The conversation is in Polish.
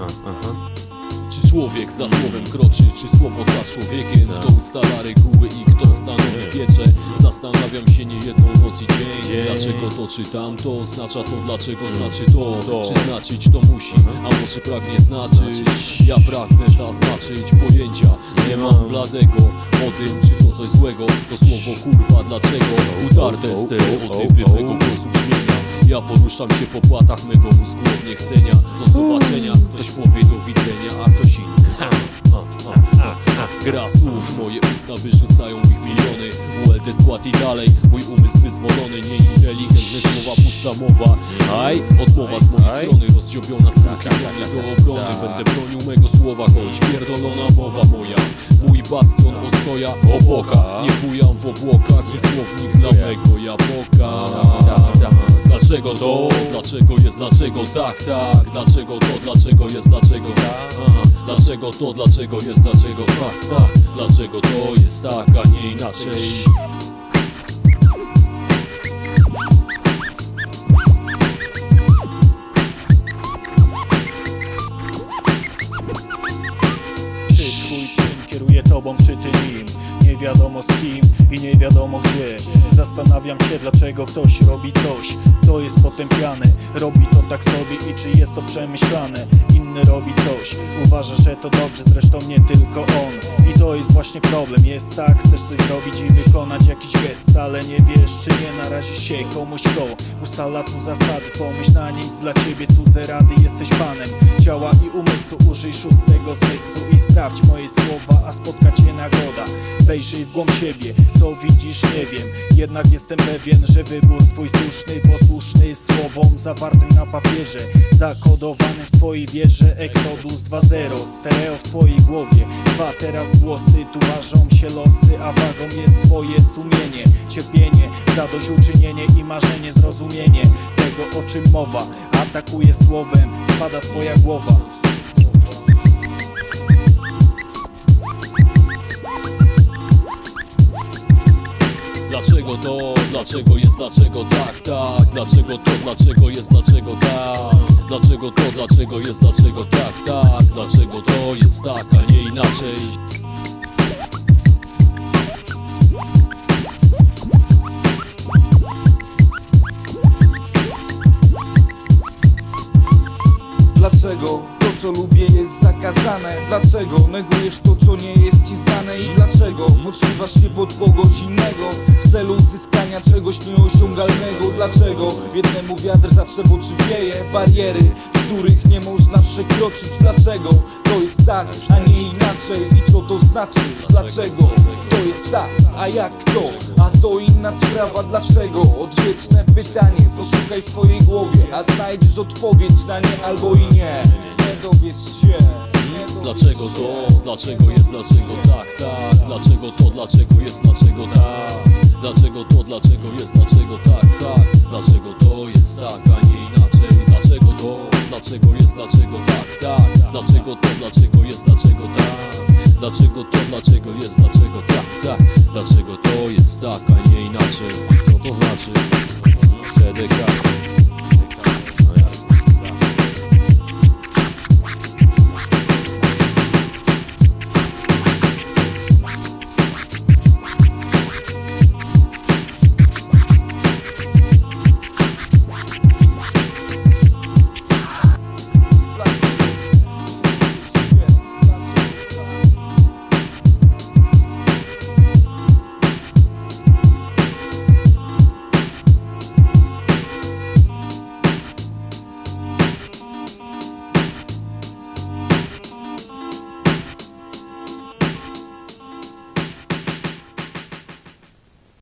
Aha. Czy człowiek za słowem kroczy, czy słowo za człowiekiem? Kto ustala reguły i kto stanowi piecze? Zastanawiam się niejedną noc i dzień Dzień. Dlaczego to czy tamto oznacza to, dlaczego znaczy to? To. Czy znaczyć to musi, a może pragnie znaczyć? Ja pragnę zaznaczyć pojęcia Nie mam bladego o tym, czy to coś złego To słowo kurwa, dlaczego? Utarte stereotypy mego głosu brzmienia ja poruszam się po płatach mego mózgu od niechcenia. Do zobaczenia, ktoś powie do widzenia, a ktoś inny. Ha, ha, ha, ha. Gra słów, moje usta wyrzucają ich miliony. ULT skład i dalej, mój umysł wyzwolony. Nieinteligentne słowa, pusta mowa. Aj, odmowa z mojej strony Rozdziobiona z klikami do obrony. Będę bronił mego słowa, choć pierdolona mowa moja. Mój bastion ostoja opoka Nie bujam w obłokach i słownik dla mego japoka Dlaczego to? Dlaczego jest? Dlaczego tak, tak? Dlaczego to? Dlaczego jest? Dlaczego tak? Dlaczego to? Dlaczego jest? Dlaczego tak, tak? Dlaczego to jest tak, a nie inaczej? Czy twój czyn kieruje tobą przy tym Nie wiadomo z kim i nie wiadomo gdzie. Zastanawiam się dlaczego ktoś robi coś. Co jest potępiane. Robi to tak sobie i czy jest to przemyślane? Inny robi coś. Uważa, że to dobrze, zresztą nie tylko on. I to jest właśnie problem. Jest tak, chcesz coś zrobić i wykonać jakiś gest Ale nie wiesz czy nie narazisz się komuś kto. Ustala tu zasady, pomyśl na nic. Dla ciebie Cudze rady, jesteś panem. Ciała i umysłu, użyj szóstego zmysłu I sprawdź moje Wejrzyj w głąb siebie, co widzisz nie wiem. Jednak jestem pewien, że wybór twój słuszny Posłuszny słowom zawartym na papierze Zakodowanym w twojej wierze. Exodus 2.0 Stereo w twojej głowie. Dwa teraz głosy, tu ważą się losy A wagą jest twoje sumienie Cierpienie, zadośćuczynienie i marzenie Zrozumienie tego o czym mowa. Atakuje słowem, spada twoja głowa Dlaczego to? Dlaczego jest? Dlaczego tak? Tak? Dlaczego to? Dlaczego jest? Dlaczego tak? Dlaczego to? Dlaczego jest? Dlaczego tak? Tak? Dlaczego to jest tak, a nie inaczej? Dlaczego to co lubię jest zakazane? Dlaczego negujesz to co nie jest ci znane? I dlaczego moczywasz się pod kogoś innego? W celu uzyskania czegoś nieosiągalnego. Dlaczego jednemu wiatr zawsze w oczy wieje? Bariery, których nie można przekroczyć. Dlaczego to jest tak, a nie inaczej? I co to znaczy? Dlaczego to jest tak, a jak to? A to inna sprawa, dlaczego? Odwieczne pytanie, poszukaj w swojej głowie A znajdziesz odpowiedź na nie albo i nie Nie dowiesz się Dlaczego to? Dlaczego jest? Dlaczego tak? Tak? Dlaczego to? Dlaczego jest? Dlaczego tak? Dlaczego to? Dlaczego jest? Dlaczego tak? Tak? Dlaczego to jest tak, a nie inaczej? Dlaczego to? Dlaczego jest? Dlaczego tak? Tak? Dlaczego to? Dlaczego Dlaczego to, dlaczego jest, dlaczego tak, tak? Dlaczego to jest tak, a nie inaczej? Co to znaczy? Wtedy